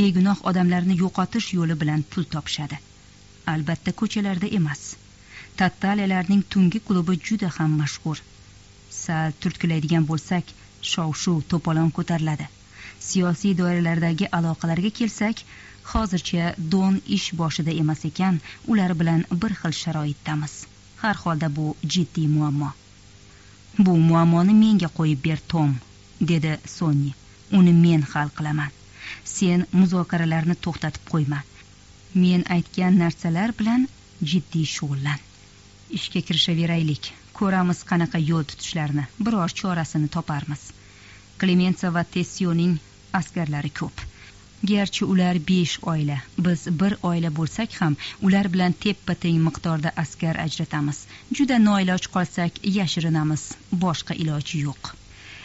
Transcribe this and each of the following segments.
begunoh odamlarni yo'qotish yo'li bilan pul topishadi. Albatta ko'chalarda emas. Tattaliyalarning tungi klubi juda ham mashhur. Sal turtkilaydigan bo'lsak shov shuv to'polon ko'tariladi. Siyosiy doiralardagi aloqalarga kelsak hozircha don ish boshida emas ekan ular bilan bir xil sharoitdamiz. Har holda bu jiddiy muammo. Bu muammoni menga qo'yib ber tom dedi sonni uni men hal qilaman. Sen muzokaralarni to'xtatib qo'yma. Men aytgan narsalar bilan jiddiy shug'ullan. Ishga kirishaveraylik. Ko'ramiz qanaqa yo'l tutishlarini biror chorasini toparmiz. Klemensa va tessioning askarlari ko'p. Garchi ular besh oila. Biz bir oila bo'lsak ham ular bilan teppa teng miqdorda askar ajratamiz. Juda noiloj qolsak yashirinamiz. Boshqa iloji yo'q.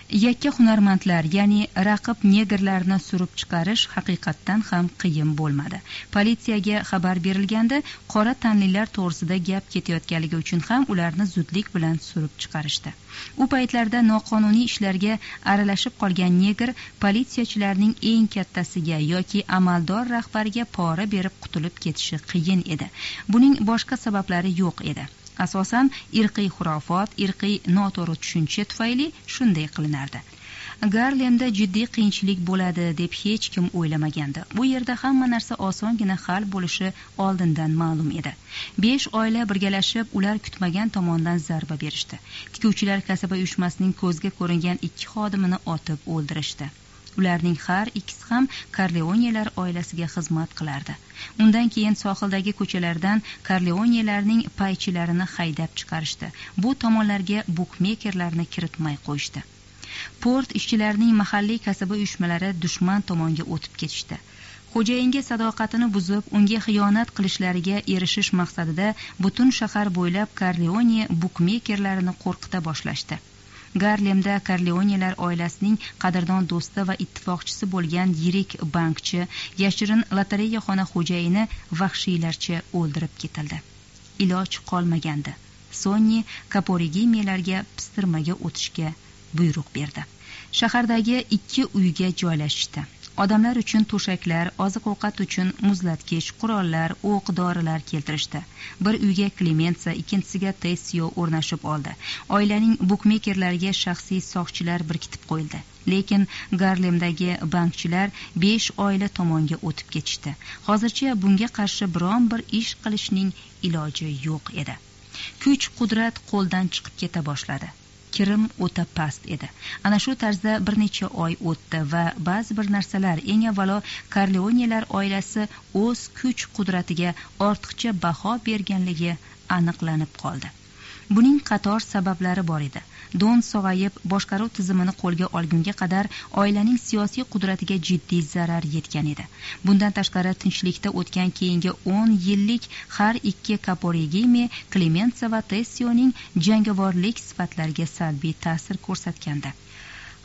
Yakka hunarmandlar ya'ni raqib negrlarni surib chiqarish haqiqatdan ham qiyin bo'lmadi. Politsiyaga xabar berilganda qora tanlilar to'g'risida gap ketayotganligi uchun ham ularni zudlik bilan surib chiqarishdi. U paytlarda noqonuniy ishlarga aralashib qolgan negr politsiyachilarning eng kattasiga yoki amaldor rahbariga pora berib qutulib ketishi qiyin edi. Buning boshqa sabablari yo'q edi. Asosan irqiy xurofot irqiy noto'g'ri tushuncha tufayli shunday qilinardi. Garlemda jiddiy qiyinchilik bo'ladi deb hech kim o'ylamagandi. Bu yerda hamma narsa osongina hal bo'lishi oldindan ma'lum edi. Besh oila birgalashib ular kutmagan tomondan zarba berishdi. Tikuvchilar kasaba uyushmasining ko'zga ko'ringan ikki xodimini otib o'ldirishdi. Ularning har ikkisi ham karleonelar oilasiga xizmat qilardi. Undan keyin sohildagi ko'chalardan karleonelarning paychilarini haydab chiqarishdi. Bu tomonlarga bukmekerlarni kiritmay qo'yishdi. Port ishchilarining mahalliy kasaba uyushmalari dushman tomonga o'tib ketishdi. Xo'jayinga sadoqatini buzib unga xiyonat qilishlariga erishish maqsadida butun shahar bo'ylab karleone bukmekerlarini qo'rqita boshlashdi. Garlemda karleonelar oilasining qadrdon do'sti va ittifoqchisi bo'lgan yirik bankchi yashirin lotereyaxona xo'jayini vahshiylarcha o'ldirib ketildi. Iloj qolmagandi. Sonni kaporigimiyalarga pistirmaga o'tishga buyruq berdi. Shahardagi ikki uyga joylashishdi. Odamlar uchun to'shaklar oziq ovqat uchun muzlatgich qurollar o'q dorilar keltirishdi. Bir uyga klemensa ikkinchisiga tessio o'rnashib oldi. Oilaning bukmekerlariga shaxsiy soqchilar birkitib qo'yildi. Lekin garlemdagi bankchilar besh oila tomonga o'tib ketishdi. Hozircha bunga qarshi biron bir ish qilishning iloji yo'q edi. Kuch qudrat qo'ldan chiqib keta boshladi. Kirim o'ta past edi. Ana shu tarzda bir necha oy o'tdi va ba'zi bir narsalar eng avvalo karleonelar oilasi o'z kuch qudratiga ortiqcha baho berganligi aniqlanib qoldi. Buning qator sabablari bor edi. Don sog'ayib boshqaruv tizimini qo'lga olgunga qadar oilaning siyosiy qudratiga jiddiy zarar yetgan edi. Bundan tashqari tinchlikda o'tgan keyingi o'n yillik har ikki kaporigime klemensa va tessioning jangovorlik sifatlariga salbiy ta'sir ko'rsatgandi.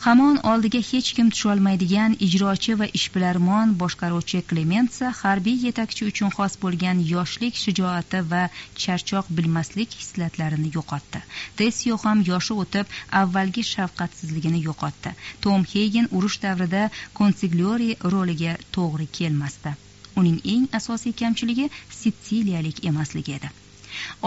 Hamon oldiga hech kim tusholmaydigan ijrochi va ishbilarmon boshqaruvchi klementsa harbiy yetakchi uchun xos bo'lgan yoshlik shijoati va charchoq bilmaslik hislatlarini yo'qotdi. Tessio ham yoshi o'tib avvalgi shafqatsizligini yo'qotdi. Tom heygin urush davrida konsigliori roliga to'g'ri kelmasdi. Uning eng asosiy kamchiligi sitsiliyalik emasligi edi.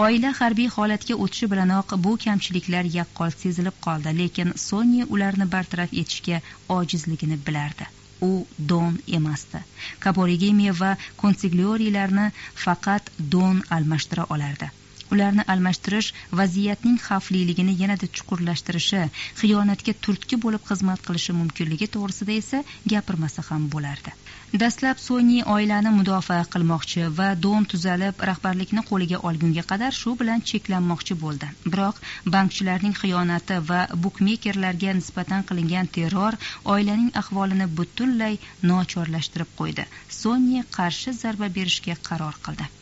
Oila harbiy holatga o'tishi bilanoq bu kamchiliklar yaqqol sezilib qoldi lekin sonya ularni bartaraf etishga ojizligini bilardi. U don emasdi. Kaborigemiya va konsigliorilarni faqat don almashtira olardi. Ularni almashtirish vaziyatning xavfliligini yanada chuqurlashtirishi xiyonatga turtki bo'lib xizmat qilishi mumkinligi to'g'risida esa gapirmasa ham bo'lardi. Dastlab sonni oilani mudofaa qilmoqchi va don tuzalib rahbarlikni qo'liga olgunga qadar shu bilan cheklanmoqchi bo'ldi. Biroq bankchilarning xiyonati va bukmekerlarga nisbatan qilingan terror oilaning ahvolini butunlay nochorlashtirib qo'ydi. Sonni qarshi zarba berishga qaror qildi.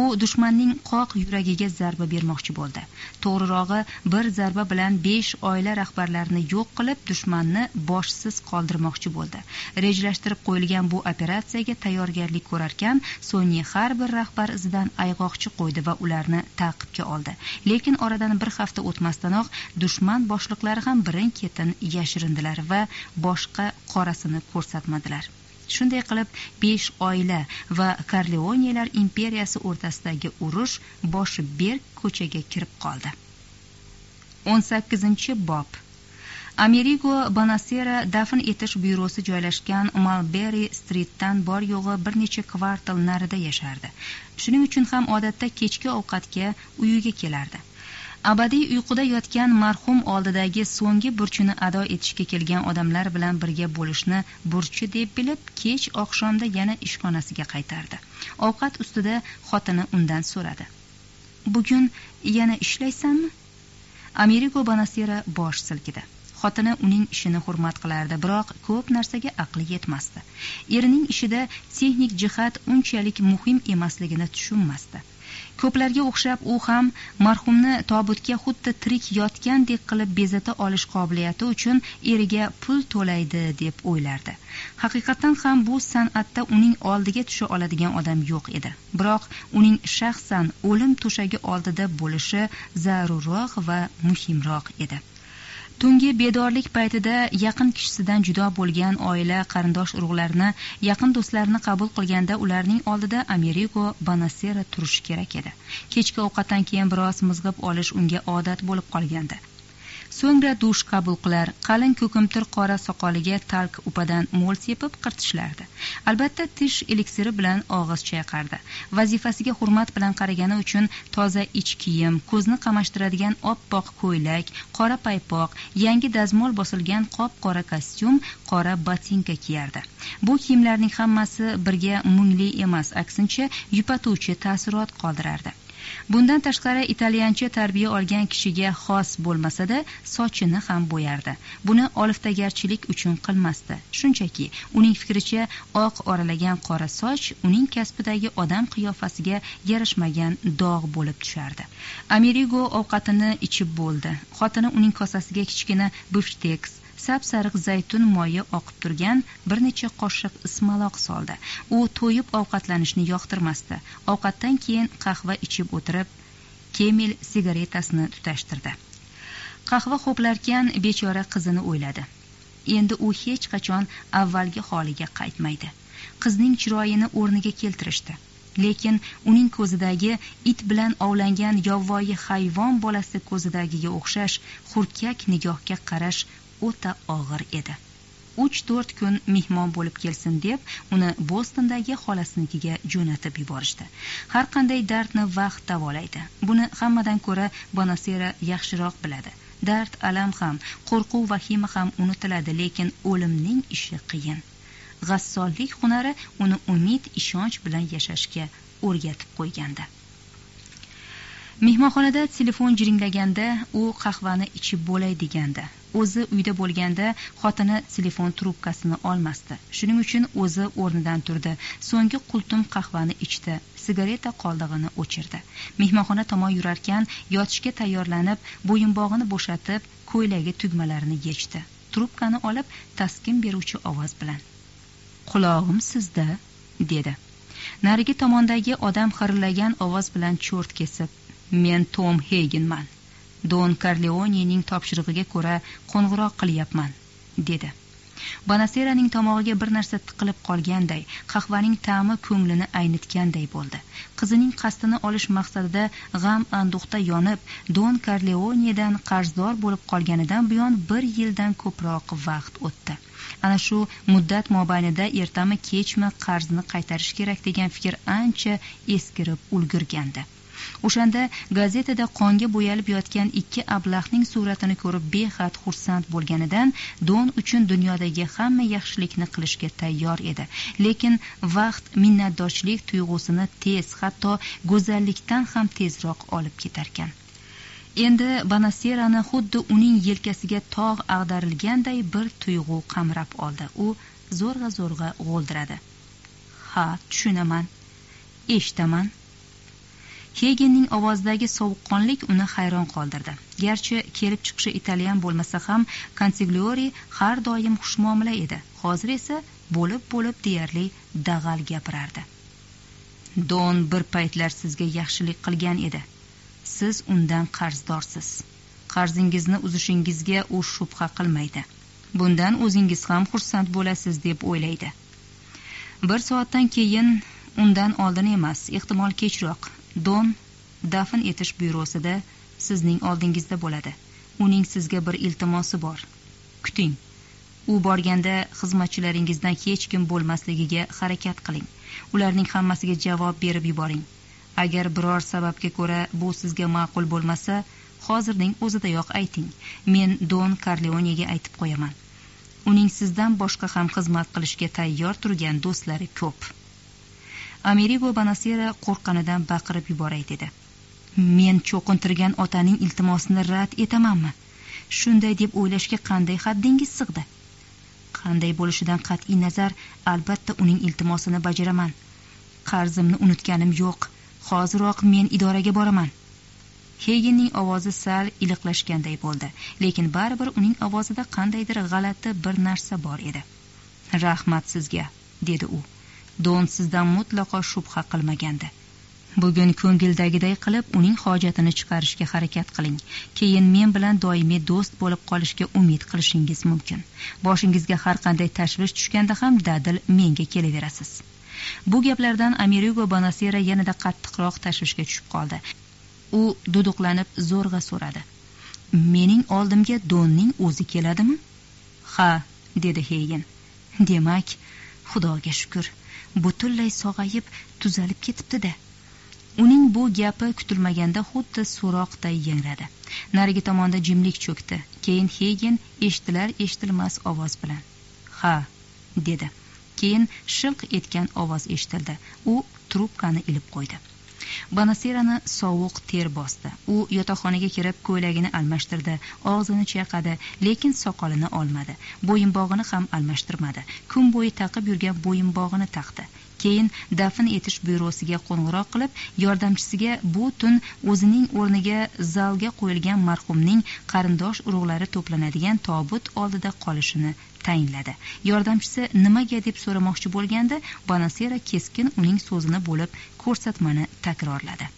U dushmanning qoq yuragiga zarba bermoqchi bo'ldi. To'g'rirog'i bir zarba bilan besh oila rahbarlarini yo'q qilib dushmanni boshsiz qoldirmoqchi bo'ldi. Rejalashtirib qo'yilgan bu operatsiyaga tayyorgarlik ko'rarkan so'nggi har bir rahbar izidan ayg'oqchi qo'ydi va ularni ta'qibga oldi. Lekin oradan bir hafta o'tmasdanoq dushman boshliqlari ham birin ketin yashirindilar va boshqa qorasini ko'rsatmadilar. Shunday qilib besh oila va karleonelar imperiyasi o'rtasidagi urush boshi berk ko'chaga kirib qoldi. O'n sakkizinchi bob. Amerigo bonasera dafn etish byurosi joylashgan malberi stritdan bor yo'g'i bir necha kvartal narida yashardi. Shuning uchun ham odatda kechki ovqatga uyiga kelardi. Abadiy uyquda yotgan marhum oldidagi so'nggi burchini ado etishga kelgan odamlar bilan birga bo'lishni burchi deb bilib kech oqshomda yana ishxonasiga qaytardi. Ovqat ustida xotini undan so'radi. Bugun yana ishlaysanmi? Amerigo bonasera bosh silkidi. Xotini uning ishini hurmat qilardi biroq ko'p narsaga aqli yetmasdi. Erining ishida texnik jihat unchalik muhim emasligini tushunmasdi. Ko'plarga o'xshab u ham marhumni tobutga xuddi tirik yotgandek qilib bezata olish qobiliyati uchun eriga pul to'laydi deb o'ylardi. Haqiqatdan ham bu san'atda uning oldiga tusha oladigan odam yo'q edi. Biroq uning shaxsan o'lim to'shagi oldida bo'lishi zarurroq va muhimroq edi. Tungi bedorlik paytida yaqin kishisidan judo bo'lgan oila qarindosh urug'larni yaqin do'stlarini qabul qilganda ularning oldida amerigo bonasera turishi kerak edi. Kechki ovqatdan keyin biroz mizg'ib olish unga odat bo'lib qolgandi. So'ngra dush qabul qilar. Qalin ko'kimtir qora soqoliga talk upadan mo'l sepib qirtishlardi. Albatta tish eliksiri bilan og'iz chayqardi. Vazifasiga hurmat bilan qaragani uchun toza ich kiyim ko'zni qamashtiradigan oppoq ko'ylak qora paypoq yangi dazmol bosilgan qop qora kostyum qora botinka kiyardi. Bu kiyimlarning hammasi birga mungli emas aksincha yupatuvchi taassurot qoldirardi. Bundan tashqari italyancha tarbiya olgan kishiga xos bo'lmasada sochini ham bo'yardi. Buni oliftagarchilik uchun qilmasdi. Shunchaki uning fikricha oq oralagan qora soch uning kasbidagi odam qiyofasiga yarashmagan dog' bo'lib tushardi. Amerigo ovqatini ichib bo'ldi. Xotini uning kosasiga kichkina bifshteks sap sariq zaytun moyi oqib turgan bir necha qoshiq ismaloq soldi. U to'yib ovqatlanishni yoqtirmasdi. Ovqatdan keyin qahva ichib o'tirib kemil sigaretasini tutashtirdi. Qahva ho'plarkan bechora qizini o'yladi. Endi u hech qachon avvalgi holiga qaytmaydi. Qizning chiroyini o'rniga keltirishdi. Lekin uning ko'zidagi it bilan ovlangan yovvoyi hayvon bolasi ko'zidagiga o'xshash hurkak nigohga qarash o'ta og'ir edi. Uch to'rt kun mehmon bo'lib kelsin deb uni bostondagi xolasinikiga jo'natib yuborishdi. Har qanday dardni vaqt davolaydi. Buni hammadan ko'ra bonasera yaxshiroq biladi. Dard alam ham qo'rquv vahima ham unutiladi lekin o'limning ishi qiyin. G'assollik hunari uni umid ishonch bilan yashashga o'rgatib qo'ygandi. Mehmonxonada telefon jiringlaganda u qahvani ichib bo'lay degandi. O'zi uyda bo'lganda xotini telefon trubkasini olmasdi. Shuning uchun o'zi o'rnidan turdi. So'nggi qultum qahvani ichdi sigareta qoldig'ini o'chirdi. Mehmonxona tomon yurarkan yotishga tayyorlanib bo'yinbog'ini bo'shatib ko'ylagi tugmalarini yechdi. Trubkani olib taskin beruvchi ovoz bilan qulog'im sizda dedi. Narigi tomondagi odam xirillagan ovoz bilan cho'rt kesib men tom heginman. Don karleonening topshirig'iga ko'ra qo'ng'iroq qilyapman dedi. Banaseraning tomog'iga bir narsa tiqilib qolganday qahvaning ta'mi ko'nglini aynitganday bo'ldi. Qizining qasdini olish maqsadida g'am anduhda yonib don karleonedan qarzdor bo'lib qolganidan buyon bir yildan ko'proq vaqt o'tdi. Ana shu muddat mobaynida ertami kechmi qarzni qaytarish kerak degan fikr ancha eskirib ulgurgandi. O'shanda gazetada qonga bo'yalib yotgan ikki ablahning suratini ko'rib behad xursand bo'lganidan don uchun dunyodagi hamma yaxshilikni qilishga tayyor edi. Lekin vaqt minnatdorchilik tuyg'usini tez hatto go'zallikdan ham tezroq olib ketarkan. Endi banaserani xuddi uning yelkasiga tog' ag'darilganday bir tuyg'u qamrab oldi. U zo'rg'a zo'rg'a g'o'ldiradi. Ha tushunaman eshitaman. Hegenning ovozidagi sovuqqonlik uni hayron qoldirdi. Garchi kelib chiqishi italyan bo'lmasa ham konsigliori har doim xushmuomala edi. Hozir esa bo'lib bo'lib deyarli dag'al gapirardi. Don bir paytlar sizga yaxshilik qilgan edi. Siz undan qarzdorsiz. Qarzingizni uzishingizga u shubha qilmaydi. Bundan o'zingiz ham xursand bo'lasiz deb o'ylaydi. Bir soatdan keyin undan oldin emas ehtimol kechroq don dafn etish byurosida sizning oldingizda bo'ladi. Uning sizga bir iltimosi bor. Kuting. U borganda xizmatchilaringizdan hech kim bo'lmasligiga harakat qiling. Ularning hammasiga javob berib yuboring. Agar biror sababga ko'ra bu sizga ma'qul bo'lmasa hozirning o'zidayoq ayting. Men don karleonega aytib qo'yaman. Uning sizdan boshqa ham xizmat qilishga tayyor turgan do'stlari ko'p. Amerigo banasera qo'rqqanidan baqirib yuboray dedi. Men cho'qintirgan otaning iltimosini rad etamanmi? Shunday deb o'ylashga qanday haddingiz sig'di? Qanday bo'lishidan qat'iy nazar albatta uning iltimosini bajaraman. Qarzimni unutganim yo'q. Hoziroq men idoraga boraman. Heginning ovozi sal iliqlashganday bo'ldi lekin baribir uning ovozida qandaydir g'alati bir narsa bor edi. Rahmat sizga dedi u. don sizdan mutlaqo shubha qilmagandi. Bugun ko'ngildagiday qilib uning hojatini chiqarishga harakat qiling. Keyin men bilan doimiy do'st bo'lib qolishga umid qilishingiz mumkin. Boshingizga har qanday tashvish tushganda ham dadil menga kelaverasiz. Bu gaplardan amerigo bonasera yanada qattiqroq tashvishga tushib qoldi. U duduqlanib zo'rg'a so'radi. Mening oldimga donning o'zi keladimi? Ha dedi heyin demak xudoga shukur butunlay sog'ayib tuzalib ketibdi da uning bu gapi kutilmaganda xuddi so'roqday yangradi. Narigi tomonda jimlik cho'kdi. Keyin hegen eshitilar eshitilmas ovoz bilan. Ha dedi. Keyin shilq etgan ovoz eshitildi. U trubkani ilib qo'ydi. Bonaserani sovuq ter bosdi. U yotoqxonaga kirib ko'ylagini almashtirdi. Og'zini chayqadi lekin soqolini olmadi. Bo'yinbog'ini ham almashtirmadi. Kun bo'yi taqib yurgan bo'yinbog'ini taqdi. Keyin dafn etish byurosiga qo'ng'iroq qilib yordamchisiga bu tun o'zining o'rniga zalga qo'yilgan marhumning qarindosh urug'lari to'planadigan tobut oldida qolishini tayinladi. Yordamchisi nimaga deb so'ramoqchi bo'lganda bonasera keskin uning so'zini bo'lib ko'rsatmani takrorladi.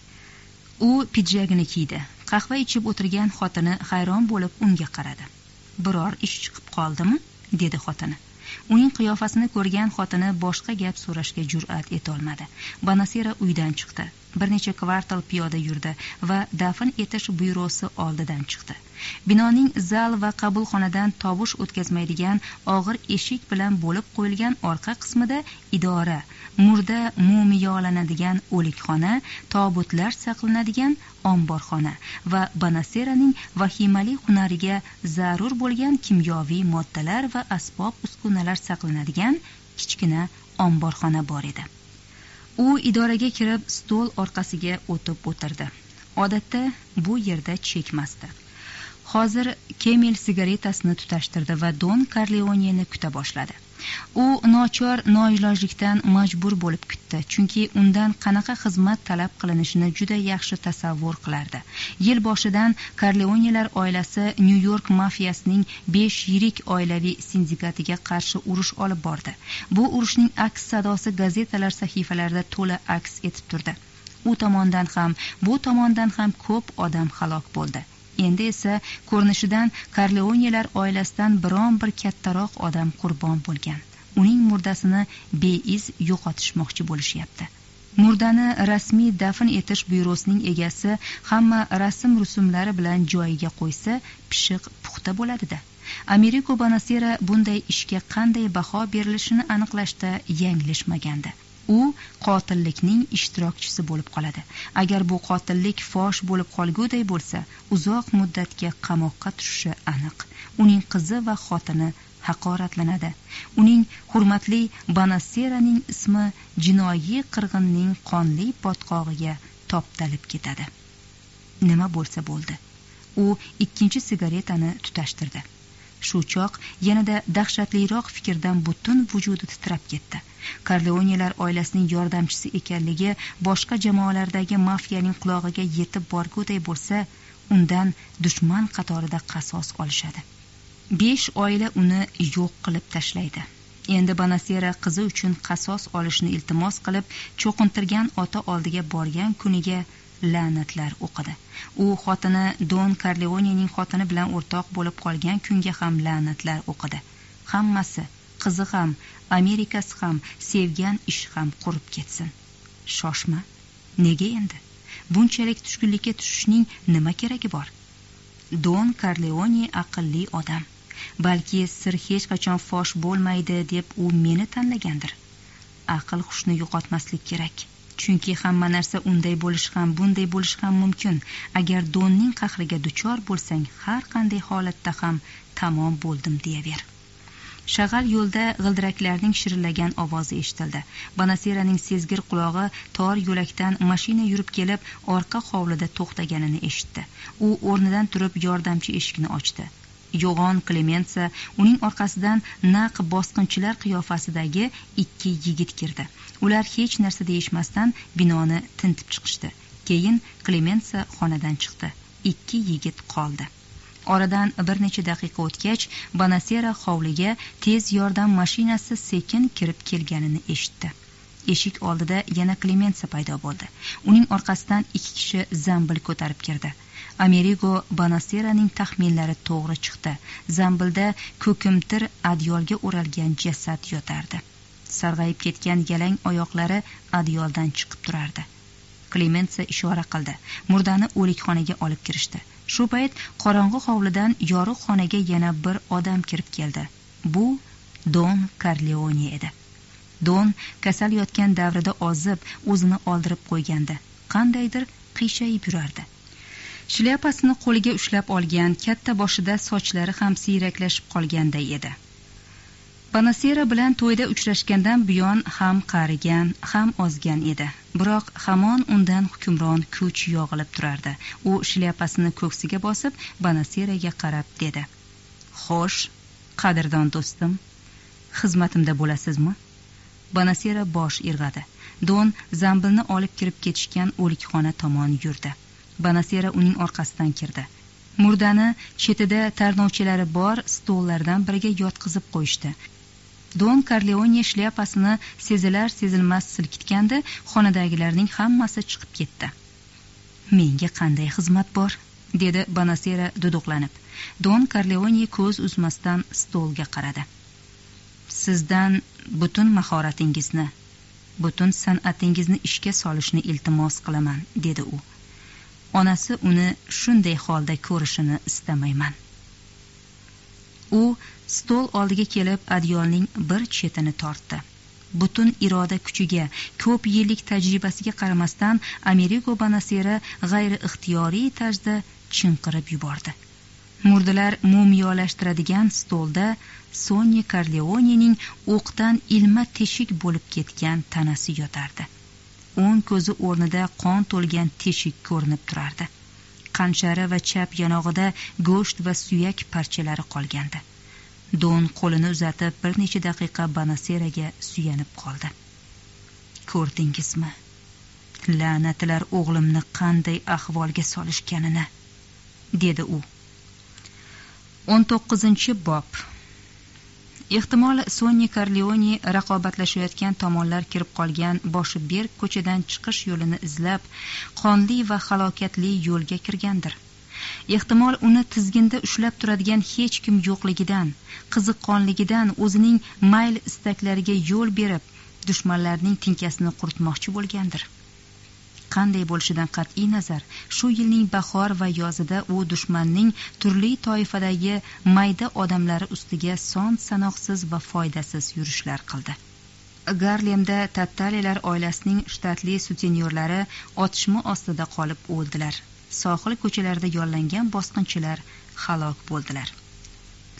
U pidjagini kiydi. Qahva ichib o'tirgan xotini hayron bo'lib unga qaradi. Biror ish chiqib qoldimi? dedi xotini. Uning qiyofasini ko'rgan xotini boshqa gap so'rashga jur'at etolmadi. Banasera uydan chiqdi. Bir necha kvartal piyoda yurdi va dafn etish byurosi oldidan chiqdi. Binoning zal va qabulxonadan tovush o'tkazmaydigan og'ir eshik bilan bo'lib qo'yilgan orqa qismida idora murda mumiyolanadigan o'likxona tobutlar saqlanadigan omborxona va banaseraning vahimali hunariga zarur bo'lgan kimyoviy moddalar va asbob uskunalar saqlanadigan kichkina omborxona bor edi. U idoraga kirib stol orqasiga o'tib o'tirdi. Odatda bu yerda chekmasdi. Hozir kemel sigaretasini tutashtirdi va don karleoneni kuta boshladi. U nochor noilojlikdan majbur bo'lib kutdi chunki undan qanaqa xizmat talab qilinishini juda yaxshi tasavvur qilardi. Yil boshidan karleonelar oilasi nyu york mafiyasining besh yirik oilaviy sindikatiga qarshi urush olib bordi. Bu urushning aks sadosi gazetalar sahifalarida to'la aks etib turdi. U tomondan ham bu tomondan ham ko'p odam halok bo'ldi. Endi esa ko'rinishidan karleonelar oilasidan biron bir kattaroq odam qurbon bo'lgan. Uning murdasini beiz yo'qotishmoqchi bo'lishyapti. Murdani rasmiy dafn etish byurosining egasi hamma rasm rusumlari bilan joyiga qo'ysa pishiq puxta bo'ladida. Ameriko bonasera bunday ishga qanday baho berilishini aniqlashda yanglishmagandi. U qotillikning ishtirokchisi bo'lib qoladi. Agar bu qotillik fosh bo'lib qolguday bo'lsa uzoq muddatga qamoqqa tushishi aniq. Uning qizi va xotini haqoratlanadi. Uning hurmatli banaseraning ismi jinoiy qirg'inning qonli botqog'iga toptalib ketadi. Nima bo'lsa bo'ldi. U ikkinchi sigaretani tutashtirdi. Shu choq yanada dahshatliroq fikrdan butun vujudi titrab ketdi. Karleonelar oilasining yordamchisi ekanligi boshqa jamoalardagi mafiyaning qulog'iga yetib borguday bo'lsa undan dushman qatorida qasos olishadi. Besh oila uni yo'q qilib tashlaydi. Endi banasera qizi uchun qasos olishni iltimos qilib cho'qintirgan ota oldiga borgan kuniga la'natlar o'qidi. U xotini don karleonening xotini bilan o'rtoq bo'lib qolgan kunga ham la'natlar o'qidi. Hammasi qizi ham amerikasi ham sevgan ishi ham qurib ketsin. Shoshma nega endi? Bunchalik tushkunlikka tushishning nima keragi bor? Don karleone aqlli odam. Balki sir hech qachon fosh bo'lmaydi deb u meni tanlagandir. Aql hushni yo'qotmaslik kerak. Chunki hamma narsa unday bo'lishi ham bunday bo'lishi ham mumkin. Agar donning qahriga duchor bo'lsang har qanday holatda ham tamom bo'ldim deyaver. Shag'al yo'lda g'ildiraklarning shirillagan ovozi eshitildi. Banaseraning sezgir qulog'i tor yo'lakdan mashina yurib kelib orqa hovlida to'xtaganini eshitdi. U o'rnidan turib yordamchi eshikni ochdi. Yo'g'on klemensa uning orqasidan naq bosqinchilar qiyofasidagi ikki yigit kirdi. Ular hech narsa deyishmasdan binoni tintib chiqishdi. Keyin klemensa xonadan chiqdi. Ikki yigit qoldi. Oradan bir necha daqiqa o'tgach banasera hovliga tez yordam mashinasi sekin kirib kelganini eshitdi. Eshik oldida yana klemensa paydo bo'ldi. Uning orqasidan ikki kishi zambil ko'tarib kirdi. Amerigo banaseraning taxminlari to'g'ri chiqdi. Zambilda ko'kimtir adyolga o'ralgan jasad yotardi. Sarg'ayib ketgan yalang oyoqlari adyoldan chiqib turardi. Klemensa ishora qildi. Murdani o'likxonaga olib kirishdi. Shu payt qorong'i hovlidan yorug' xonaga yana bir odam kirib keldi. Bu don karleone edi. Don kasal yotgan davrida ozib o'zini oldirib qo'ygandi. Qandaydir qiyshayib yurardi. Shlyapasini qo'liga ushlab olgan katta boshida sochlari ham siyraklashib qolganday edi. Panasera bilan to'yda uchrashgandan buyon ham qarigan ham ozgan edi. Biroq hamon undan hukmron kuch yog'ilib turardi. U shlyapasini ko'ksiga bosib banaseraga qarab dedi. Xo'sh qadrdon do'stim xizmatimda bo'lasizmi? Banasera bosh irg'adi. Don zambilni olib kirib ketishgan o'likxona tomon yurdi. Banasera uning orqasidan kirdi. Murdani chetida tarnovchilari bor stollardan biriga yotqizib qo'yishdi. Don karleone shlyapasini sezilar sezilmas silkitganda xonadagilarning hammasi chiqib ketdi. Menga qanday xizmat bor? dedi banasera duduqlanib. Don karleone ko'z uzmasdan stolga qaradi. Sizdan butun mahoratingizni butun san'atingizni ishga solishni iltimos qilaman dedi u. onasi uni shunday holda ko'rishini istamayman. U stol oldiga kelib adyolning bir chetini tortdi. Butun iroda kuchiga ko'p yillik tajribasiga qaramasdan amerigo banasera g'ayri ixtiyoriy tarzda chinqirib yubordi. Murdalar mumiyolashtiradigan stolda sonya karleonening o'qdan ilma teshik bo'lib ketgan tanasi yotardi. O'ng ko'zi o'rnida qon to'lgan teshik ko'rinib turardi. Qanchari va chap yonog'ida go'sht va suyak parchalari qolgandi. Don qo'lini uzatib bir necha daqiqa banaseraga suyanib qoldi. Ko'rdingizmi? La'natlar o'g'limni qanday ahvolga solishganini dedi u. O'n to'qqizinchi bob. Ehtimol sonya karleone raqobatlashayotgan tomonlar kirib qolgan boshi berk ko'chadan chiqish yo'lini izlab qonli va halokatli yo'lga kirgandir. Ehtimol uni tizginda ushlab turadigan hech kim yo'qligidan qiziqqonligidan o'zining mayl istaklariga yo'l berib dushmanlarning tinkasini quritmoqchi bo'lgandir. Qanday bo'lishidan qat'iy nazar shu yilning bahor va yozida u dushmanning turli toifadagi mayda odamlari ustiga son sanoqsiz va foydasiz yurishlar qildi. Garlemda tattalilar oilasining shtatli sutenyorlari otishma ostida qolib o'ldilar. Sohil ko'chalarida yollangan bosqinchilar halok bo'ldilar.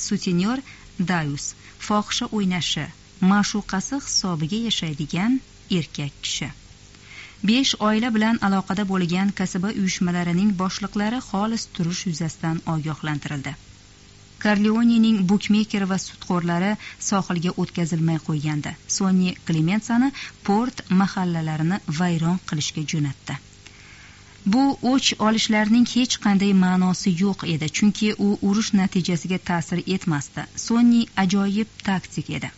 Sutenyor dayus fohisha o'ynashi ma'shuqasi hisobiga yashaydigan erkak kishi. Besh oila bilan aloqada bo'lgan kasaba uyushmalarining boshliqlari xolis turish yuzasidan ogohlantirildi. Karleonening bukmeker va sudxo'rlari sohilga o'tkazilmay qo'ygandi. Sonni klemensani port mahallalarini vayron qilishga jo'natdi. Bu o'ch olishlarning hech qanday ma'nosi yo'q edi chunki u urush natijasiga ta'sir etmasdi. Sonni ajoyib taktik edi.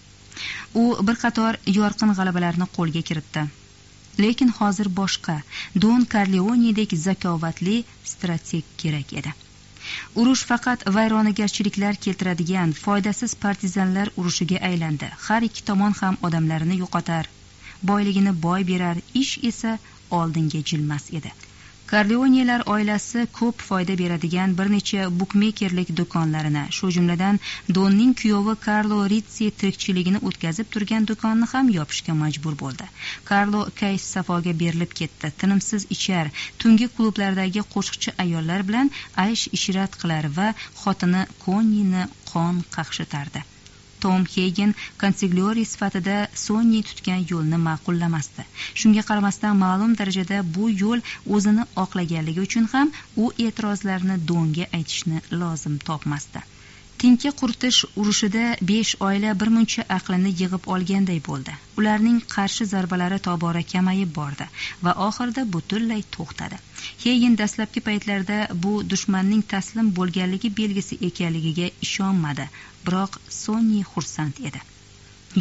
U bir qator yorqin g'alabalarni qo'lga kiritdi. Lekin hozir boshqa don karleonedek zakovatli strateg kerak edi. Urush faqat vayronagarchiliklar keltiradigan foydasiz partizanlar urushiga aylandi. Har ikki tomon ham odamlarini yo'qotar boyligini boy berar ish esa oldinga jilmas edi. Karleonelar oilasi ko'p foyda beradigan bir necha bukmekerlik do'konlarini shu jumladan donning kuyovi karlo ritsi tirikchiligini o'tkazib turgan do'konni ham yopishga majbur bo'ldi. Karlo kays safoga berilib ketdi. Tinimsiz ichar tungi klublardagi qo'shiqchi ayollar bilan aysh ishrat qilar va xotini konnini qon qaqshitardi tom heygen konsigliori sifatida sonni tutgan yo'lni ma'qullamasdi. Shunga qaramasdan ma'lum darajada bu yo'l o'zini oqlaganligi uchun ham u e'tirozlarni donga aytishni lozim topmasdi. Tinka quritish urushida besh oila birmuncha aqlini yig'ib olganday bo'ldi. Ularning qarshi zarbalari tobora kamayib bordi va oxirida butunlay to'xtadi. Heyin dastlabki paytlarda bu dushmanning taslim bo'lganligi belgisi ekanligiga ishonmadi biroq sonni xursand edi.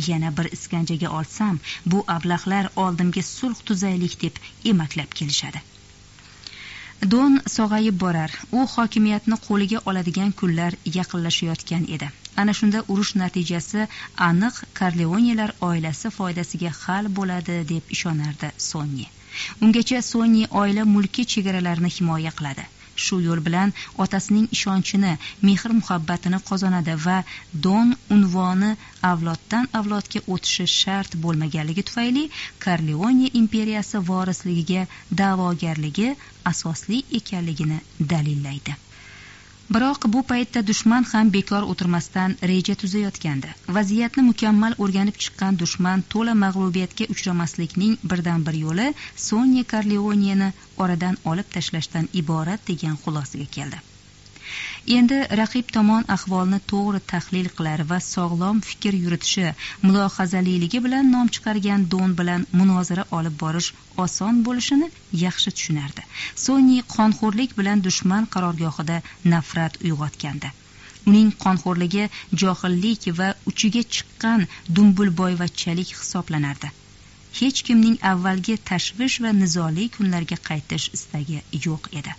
Yana bir iskanjaga olsam bu ablahlar oldimga sulh tuzaylik deb emaklab kelishadi. Don sog'ayib borar. U hokimiyatni qo'liga oladigan kunlar yaqinlashayotgan edi. Ana shunda urush natijasi aniq karleonelar oilasi foydasiga hal bo'ladi deb ishonardi sonni ungacha sonni oila mulki chegaralarini himoya qiladi. Shu yo'l bilan otasining ishonchini mehr muhabbatini qozonadi va don unvoni avloddan avlodga o'tishi shart bo'lmaganligi tufayli karleone imperiyasi vorisligiga da'vogarligi asosli ekanligini dalillaydi. Biroq bu paytda dushman ham bekor o'tirmasdan reja tuzayotgandi. Vaziyatni mukammal o'rganib chiqqan dushman to'la mag'lubiyatga uchramaslikning birdan bir yo'li sonya karleoneni oradan olib tashlashdan iborat degan xulosaga keldi. Endi raqib tomon ahvolni to'g'ri tahlil qilar va sog'lom fikr yuritishi mulohazaliligi bilan nom chiqargan don bilan munozara olib borish oson bo'lishini yaxshi tushunardi. Sonni qonxo'rlik bilan dushman qarorgohida nafrat uyg'otgandi. Uning qonxo'rligi johillik va uchiga chiqqan dumbulboyvachchalik hisoblanardi. Hech kimning avvalgi tashvish va nizoli kunlarga qaytish istagi yo'q edi.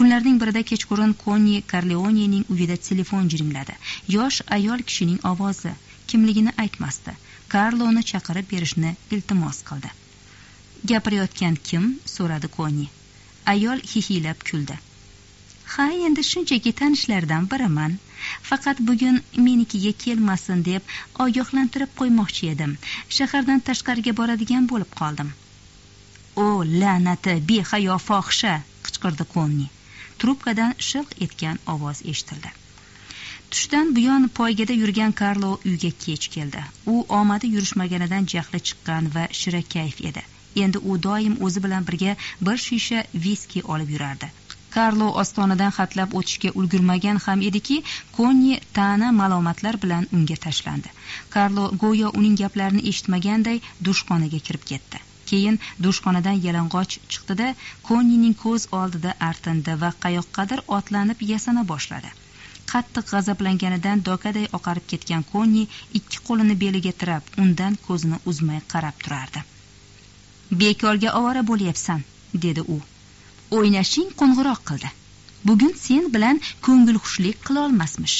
Kunlarning birida kechqurun konni karleonening uyida telefon jiringladi yosh ayol kishining ovozi kimligini aytmasdi. Karloni chaqirib berishni iltimos qildi. Gapirayotgan kim? so'radi konni ayol hihiylab kuldi. Ha endi shunchaki tanishlardan biriman. Faqat bugun menikiga kelmasin deb ogohlantirib qo'ymoqchi edim. Shahardan tashqariga boradigan bo'lib qoldim. O la'nati behayo fohisha! Qichqirdi konni trubkadan shilq etgan ovoz eshitildi. Tushdan buyon poygada yurgan karlo uyga kech keldi. U omadi yurishmaganidan jahli chiqqan va shira kayf edi. Endi u doim o'zi bilan birga bir shisha viski olib yurardi. Karlo ostonadan xatlab o'tishga ulgurmagan ham ediki konni ta'na malomatlar bilan unga tashlandi. Karlo go'yo uning gaplarini eshitmaganday dushxonaga kirib ketdi. Keyin dushxonadan yalang'och chiqdida konnining ko'z oldida artindi va qayoqqadir otlanib yasana boshladi. Qattiq g'azablanganidan dokaday oqarib ketgan konni ikki qo'lini beliga tirab undan ko'zini uzmay qarab turardi. Bekorga ovora bo'lyapsan dedi u. O'ynashing qo'ng'iroq qildi. Bugun sen bilan ko'ngilxushlik qilolmasmish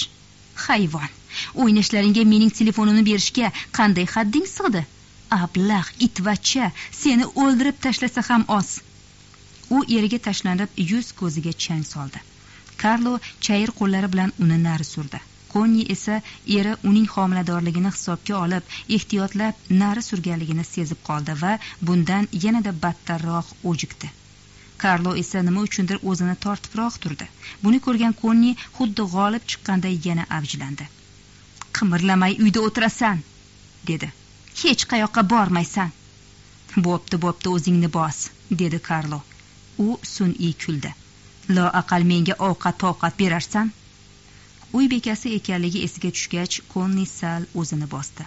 hayvon o'ynashlaringga mening telefonimni berishga qanday hadding sig'di? Ablah itvacha seni o'ldirib tashlasa ham oz. U eriga tashlanib yuz ko'ziga chang soldi. Karlo chayir qo'llari bilan uni nari surdi. Konni esa eri uning homiladorligini hisobga olib ehtiyotlab nari surganligini sezib qoldi va bundan yanada battarroq o'jikdi. Karlo esa nima uchundir o'zini tortibroq turdi. Buni ko'rgan konni xuddi g'olib chiqqanday yana avjlandi. Qimirlamay uyda o'tirasan! dedi. Hech qayoqqa bormaysan. Bo'pti bo'pti o'zingni bos dedi karlo. U sun'iy kuldi. Loaqal menga ovqat toqat berarsan? Uy bekasi ekanligi esiga tushgach konni sal o'zini bosdi.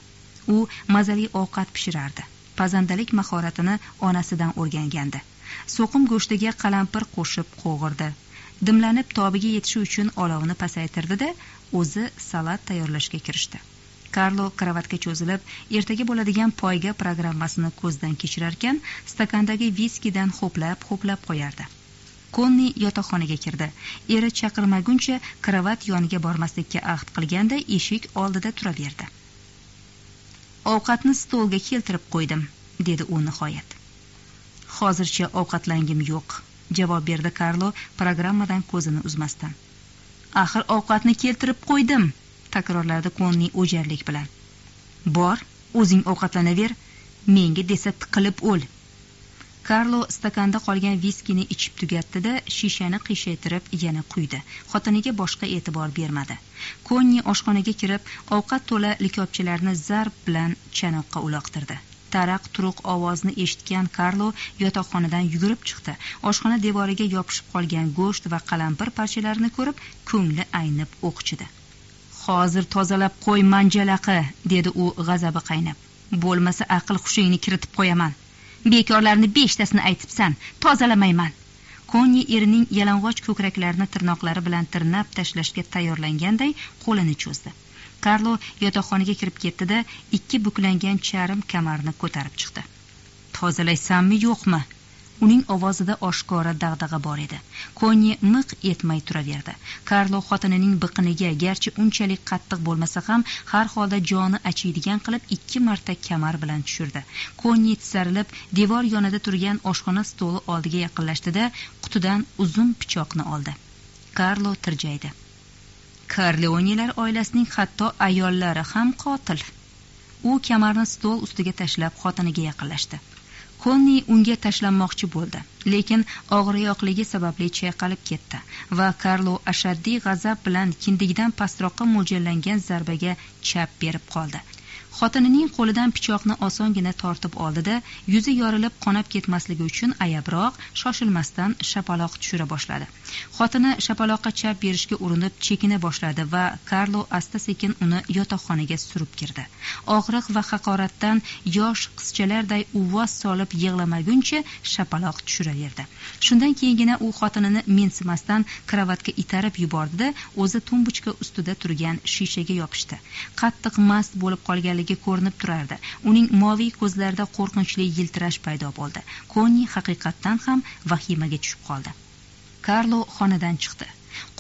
U mazali ovqat pishirardi. Pazandalik mahoratini onasidan o'rgangandi. So'qim go'shtiga qalampir qo'shib qo'g'irdi. Dimlanib tobiga yetishi uchun olovni pasaytirdida o'zi salat tayyorlashga kirishdi. Karlo karavotga cho'zilib ertaga bo'ladigan poyga programmasini ko'zdan kechirarkan stakandagi viskidan ho'plab ho'plab qo'yardi. Konni yotoqxonaga kirdi. Eri chaqirmaguncha karavot yoniga bormaslikka ahd qilganda eshik oldida turaverdi. Ovqatni stolga keltirib qo'ydim dedi u nihoyat. Hozircha ovqatlangim yo'q javob berdi karlo programmadan ko'zini uzmasdan. Axir ovqatni keltirib qo'ydim takrorladi konni o'jarlik bilan. Bor o'zing ovqatlanaver menga desa tiqilib o'l. Karlo stakanda qolgan viskini ichib tugatdi da shishani qiyshaytirib yana quydi. Xotiniga boshqa e'tibor bermadi. Konni oshxonaga kirib ovqat to'la likopchalarni zarb bilan chanoqqa uloqtirdi. Taraq turuq ovozni eshitgan karlo yotoqxonadan yugurib chiqdi. Oshxona devoriga yopishib qolgan go'sht va qalampir parchalarini ko'rib ko'ngli aynib o'qchidi. Hozir tozalab qo'y manjalaqi dedi u g'azabi qaynab. Bo'lmasa aql hushingni kiritib qo'yaman. Bekorlarni beshtasini aytibsan tozalamayman konni erining yalang'och ko'kraklarini tirnoqlari bilan tirnab tashlashga tayyorlanganday qo'lini cho'zdi. Karlo yotoqxonaga kirib ketdi da ikki buklangan charm kamarni ko'tarib chiqdi. Tozalaysanmi yo'qmi? Uning ovozida oshkora dag'dag'a bor edi. Konni miq etmay turaverdi. Karlo xotinining biqiniga garchi unchalik qattiq bo'lmasa ham har holda joni achiydigan qilib ikki marta kamar bilan tushirdi. Konni tisarilib devor yonida turgan oshxona stoli oldiga yaqinlashdida qutidan uzun pichoqni oldi. Karlo tirjaydi. Karleoniyalar oilasining hatto ayollari ham qotil. U kamarni stol ustiga tashlab xotiniga yaqinlashdi. Konni unga tashlanmoqchi bo'ldi lekin og'riyoqligi sababli chayqalib ketdi va karlo ashaddiy g'azab bilan kindigidan pastroqqa mo'ljallangan zarbaga chap berib qoldi. Xotinining qo'lidan pichoqni osongina tortib oldida yuzi yorilib qonab ketmasligi uchun ayabroq shoshilmasdan shapaloq tushira boshladi. Xotini shapaloqqa chap berishga urinib chekina boshladi va karlo asta sekin uni yotoqxonaga surib kirdi. Og'riq va haqoratdan yosh qizchalarday uvvos solib yig'lamaguncha shapaloq tushiraverdi. Shundan keyingina u xotinini mensimasdan karavotga itarib yubordi da o'zi tumbochka ustida turgan shishaga yopishdi. Qattiq mast bo'lib qolganligi ko'rinib turardi. Uning moviy ko'zlarida qo'rqinchli yiltirash paydo bo'ldi. Konni haqiqatdan ham vahimaga tushib qoldi. Karlo xonadan chiqdi.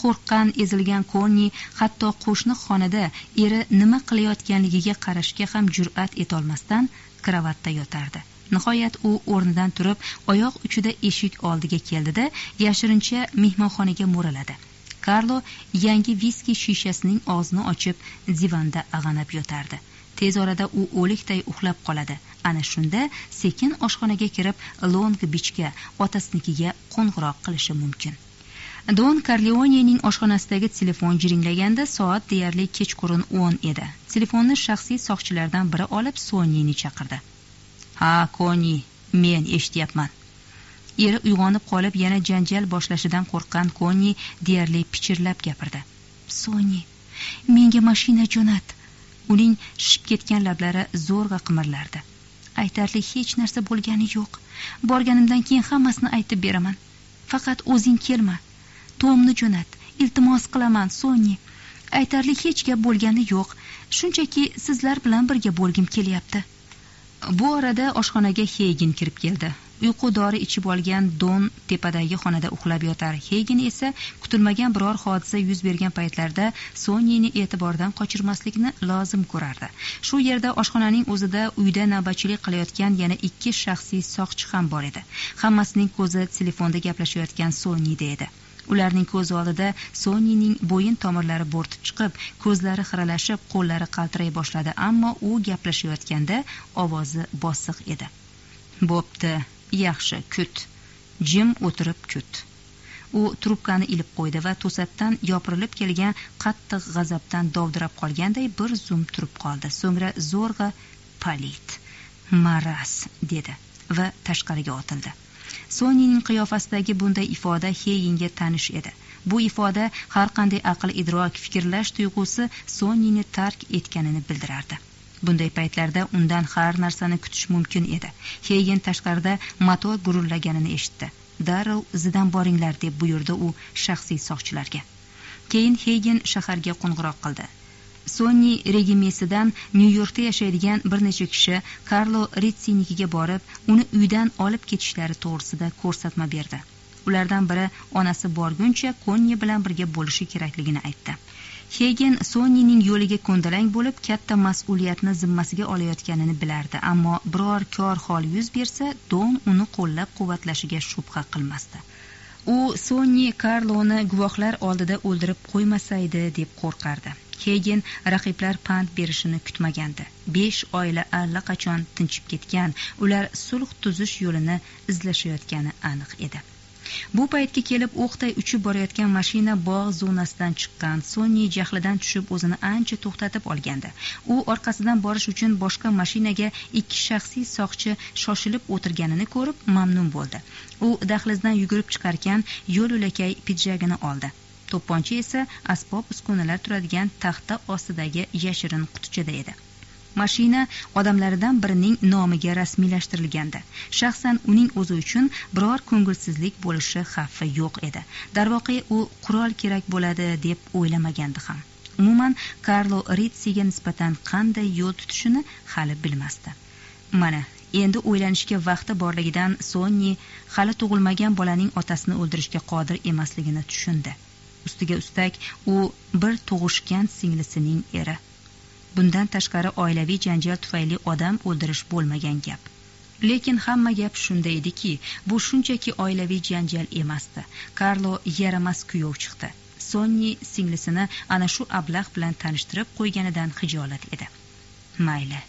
Qo'rqqan ezilgan konni hatto qo'shni xonada eri nima qilayotganligiga qarashga ham jur'at etolmasdan kravatda yotardi. Nihoyat u o'rnidan turib oyoq uchida eshik oldiga keldida yashirincha mehmonxonaga mo'raladi. Karlo yangi viski shishasining og'zini ochib divanda ag'anab yotardi. Tez orada u o'likday uxlab qoladi. Ana shunda sekin oshxonaga kirib long bichga otasinikiga qo'ng'iroq qilishi mumkin. Don karleonening oshxonasidagi telefon jiringlaganda soat deyarli kechqurun o'n edi. Telefonni shaxsiy soqchilardan biri olib sonyini chaqirdi. Ha koni men eshityapman. Eri uyg'onib qolib yana janjal boshlashidan qo'rqqan konni deyarli pichirlab gapirdi. Soni menga mashina jo'nat. Uning shishib ketgan lablari zo'rg'a qimirlardi. Aytarli hech narsa bo'lgani yo'q. Borganimdan keyin hammasini aytib beraman. Faqat o'zing kelma. Tomni jo'nat iltimos qilaman sonni aytarli hech gap bo'lgani yo'q. Shunchaki sizlar bilan birga bo'lgim kelyapti. Bu orada oshxonaga heygin kirib keldi. Uyqu dori ichib olgan don tepadagi xonada uxlab yotar. Heygen esa kutilmagan biror hodisa yuz bergan paytlarda sonyani e'tibordan qochirmaslikni lozim ko'rardi. Shu yerda oshxonaning o'zida uyda navbatchilik qilayotgan yana ikki shaxsiy soqchi ham bor edi. Hammasining ko'zi telefonda gaplashayotgan sonyida edi. Ularning ko'z oldida sonining bo'yin tomirlari bo'rtib chiqib ko'zlari xiralashib qo'llari qaltiray boshladi ammo u gaplashayotganda ovozi bosiq edi. Bo'pti. Yaxshi kut. Jim o'tirib kut. U trubkani ilib qo'ydi va to'satdan yopirilib kelgan qattiq g'azabdan dovdirab qolganday bir zum turib qoldi. So'ngra zo'rg'a palit maras dedi va tashqariga otildi. Sonining qiyofasidagi bunday ifoda heyinga tanish edi. Bu ifoda har qanday aql idrok fikrlash tuyg'usi sonini tark etganini bildirardi. Bunday paytlarda undan har narsani kutish mumkin edi. Keyin tashqarida motor gurullaganini eshitdi. Darrov izidan boringlar deb buyurdi u shaxsiy soqchilarga. Keyin heygin shaharga qo'ng'iroq qildi. Sonni regimesidan nyu yorkda yashaydigan bir necha kishi karlo ritsinikiga borib uni uydan olib ketishlari to'g'risida ko'rsatma berdi. Ulardan biri onasi borguncha konni bilan birga bo'lishi kerakligini aytdi. Hegen sonnining yo'liga ko'ndalang bo'lib katta mas'uliyatni zimmasiga olayotganini bilardi. Ammo biror kor hol yuz bersa don uni qo'llab quvvatlashiga shubha qilmasdi. U sonni karloni guvohlar oldida o'ldirib qo'ymasaydi deb qo'rqardi. Keyin raqiblar pand berishini kutmagandi. Besh oila allaqachon tinchib ketgan ular sulh tuzish yo'lini izlashayotgani aniq edi. Bu paytga kelib o'qday uchib borayotgan mashina bog' zonasidan chiqqan sonni jahlidan tushib o'zini ancha to'xtatib olgandi. U orqasidan borish uchun boshqa mashinaga ikki shaxsiy soqchi shoshilib o'tirganini ko'rib mamnun bo'ldi. U dahlizdan yugurib chiqarkan yo'l yo'lakay pidjagini oldi. To'pponcha esa asbob uskunalar turadigan taxta ostidagi yashirin qutichada edi. Mashina odamlaridan birining nomiga rasmiylashtirilgandi. Shaxsan uning o'zi uchun biror ko'ngilsizlik bo'lishi xavfi yo'q edi. Darvoqe u qurol kerak bo'ladi deb o'ylamagandi ham. Umuman karlo ritsiga nisbatan qanday yo'l tutishini hali bilmasdi. Mana endi o'ylanishga vaqti borligidan sonni hali tug'ilmagan bolaning otasini o'ldirishga qodir emasligini tushundi. Ustiga ustak u bir tug'ishgan singlisining eri. Bundan tashqari oilaviy janjal tufayli odam o'ldirish bo'lmagan gap. Lekin hamma gap shunda ediki bu shunchaki oilaviy janjal emasdi. Karlo yaramas kuyov chiqdi. Sonni singlisini ana shu ablah bilan tanishtirib qo'yganidan xijolat edi. Mayli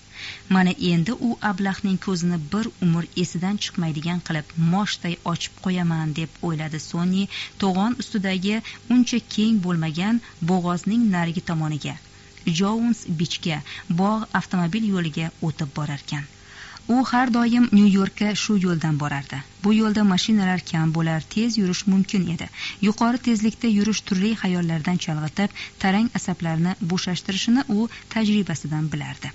mana endi u ablahning ko'zini bir umr esidan chiqmaydigan qilib moshday ochib qo'yaman deb o'yladi sonni to'g'on ustidagi uncha keng bo'lmagan bo'g'ozning narigi tomoniga. Jouns bichga bog' avtomobil yo'liga o'tib borarkan. U har doim nyu yorkka shu yo'ldan borardi. Bu yo'lda mashinalar kam bo'lar tez yurish mumkin edi. Yuqori tezlikda yurish turli xayollardan chalg'itib tarang asablarni bo'shashtirishini u tajribasidan bilardi.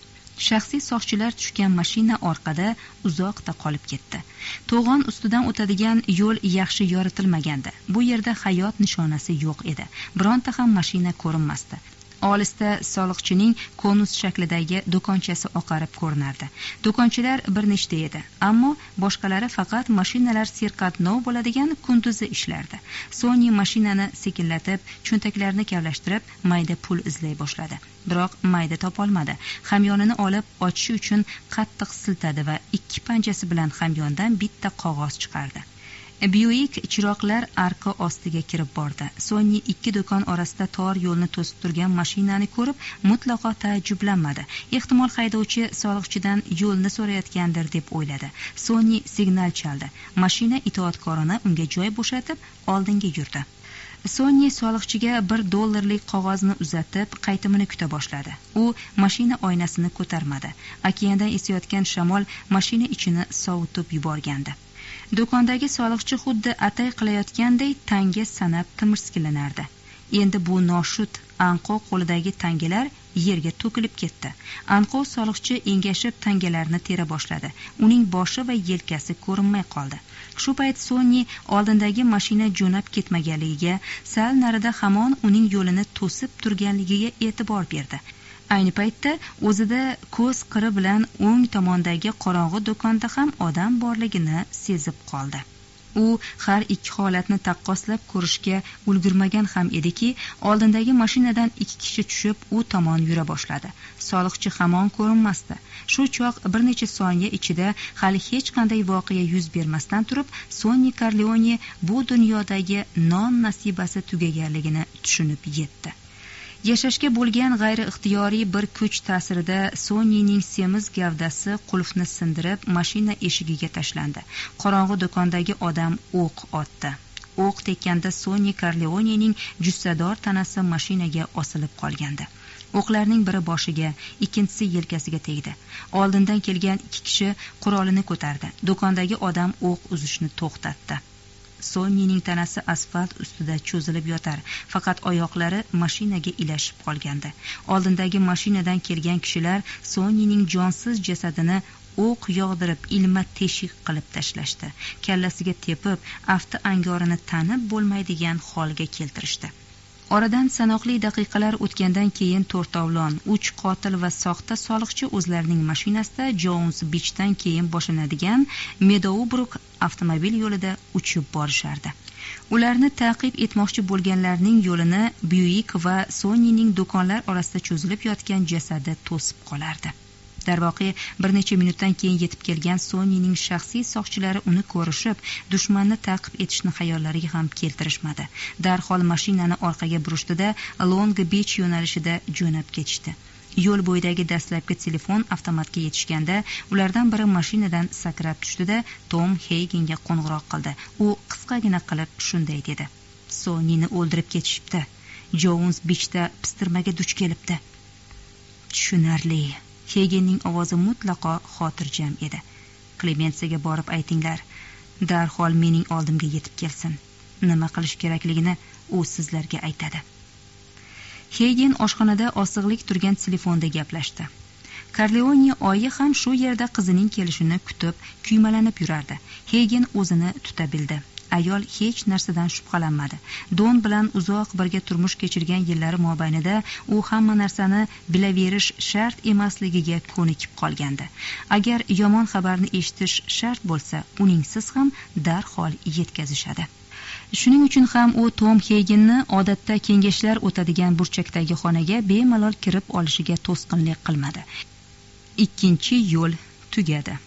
Shaxsiy soqchilar tushgan mashina orqada uzoqda qolib ketdi. To'g'on ustidan o'tadigan yo'l yaxshi yoritilmagandi. Bu yerda hayot nishonasi yo'q edi. Bironta ham mashina ko'rinmasdi. Olisda soliqchining konus shaklidagi do'konchasi oqarib ko'rinardi. Do'konchilar bir nechta edi ammo boshqalari faqat mashinalar serqatnov bo'ladigan kunduzi ishlardi. Sony mashinani sekinlatib cho'ntaklarini kavlashtirib mayda pul izlay boshladi. Biroq mayda topolmadi. Hamyonini olib ochishi uchun qattiq siltadi va ikki panjasi bilan hamyondan bitta qog'oz chiqardi. Buik chiroqlar arka ostiga kirib bordi. Sonni ikki do'kon orasida tor yo'lni to'sib turgan mashinani ko'rib mutlaqo taajjublanmadi. Ehtimol haydovchi soliqchidan yo'lni so'rayotgandir deb o'yladi. Sonni signal chaldi. Mashina itoatkorona unga joy bo'shatib oldinga yurdi. Sonni soliqchiga bir dollarlik qog'ozni uzatib qaytimini kuta boshladi. U mashina oynasini ko'tarmadi. Okeandan esayotgan shamol mashina ichini sovutib yuborgandi. Do'kondagi soliqchi xuddi atay qilayotganday tanga sanab timirskilanardi. Endi bu noshud anqov qo'lidagi tangalar yerga to'kilib ketdi. Anqov soliqchi engashib tangalarni tera boshladi. Uning boshi va yelkasi ko'rinmay qoldi. Shu payt sonni oldindagi mashina jo'nab ketmaganligiga sal narida hamon uning yo'lini to'sib turganligiga e'tibor berdi. Ayni paytda o'zida ko'z qiri bilan o'ng tomondagi qorong'i do'konda ham odam borligini sezib qoldi. U har ikki holatni taqqoslab ko'rishga ulgurmagan ham ediki oldindagi mashinadan ikki kishi tushib u tomon yura boshladi. Soliqchi hamon ko'rinmasdi. Shu choq bir necha soniya ichida hali hech qanday voqea yuz bermasdan turib sonni karleone bu dunyodagi non nasibasi tugaganligini tushunib yetdi. Yashashga bo'lgan g'ayri ixtiyoriy bir kuch ta'sirida sonnining semiz gavdasi qulfni sindirib mashina eshigiga tashlandi. Qorong'i do'kondagi odam o'q otdi. O'q tekkanda sonni karleonening jussador tanasi mashinaga osilib qolgandi. O'qlarning biri boshiga ikkinchisi yelkasiga tegdi. Oldindan kelgan ikki kishi qurolini ko'tardi. Do'kondagi odam o'q uzishni to'xtatdi. Sonnining tanasi asfalt ustida cho'zilib yotar. Faqat oyoqlari mashinaga ilashib qolgandi. Oldindagi mashinadan kelgan kishilar sonnining jonsiz jasadini o'q yog'dirib ilma teshik qilib tashlashdi. Kallasiga tepib afti angorini tanib bo'lmaydigan holga keltirishdi. Oradan sanoqli daqiqalar o'tgandan keyin to'rtovlon uch qotil va soxta soliqchi o'zlarining mashinasida jons bichdan keyin boshlanadigan medoubruk avtomobil yo'lida uchib borishardi. Ularni ta'qib etmoqchi bo'lganlarning yo'lini byuik va sonnining do'konlar orasida cho'zilib yotgan jasadi to'sib qolardi. Darvoqe bir necha minutdan keyin yetib kelgan sonyaning shaxsiy soqchilari uni ko'rishib dushmanni ta'qib etishni xayollariga ham keltirishmadi. Darhol mashinani orqaga burishdida long bich yo'nalishida jo'nab ketishdi. Yo'l bo'yidagi dastlabki telefon avtomatga yetishganda ulardan biri mashinadan sakrab tushdida tom heyginga qo'ng'iroq qildi. U qisqagina qilib shunday dedi. Sonini o'ldirib ketishibdi. Jouns bichda pistirmaga duch kelibdi. Tushunarli. Hegenning ovozi mutlaqo xotirjam edi. Klemensiyaga borib aytinglar darhol mening oldimga yetib kelsin. Nima qilish kerakligini u sizlarga aytadi. Heygen oshxonada osig'lik turgan telefonda gaplashdi. Karleone oyi ham shu yerda qizining kelishini kutib kuymalanib yurardi. Heygen o'zini tuta bildi ayol hech narsadan shubhalanmadi don bilan uzoq birga turmush kechirgan yillari mobaynida u hamma narsani bilaverish shart emasligiga ko'nikib qolgandi. Agar yomon xabarni eshitish shart bo'lsa uningsiz ham darhol yetkazishadi. Shuning uchun ham u tom heyginni odatda kengashlar o'tadigan burchakdagi xonaga bemalol kirib olishiga to'sqinlik qilmadi. Ikkinchi yo'l tugadi.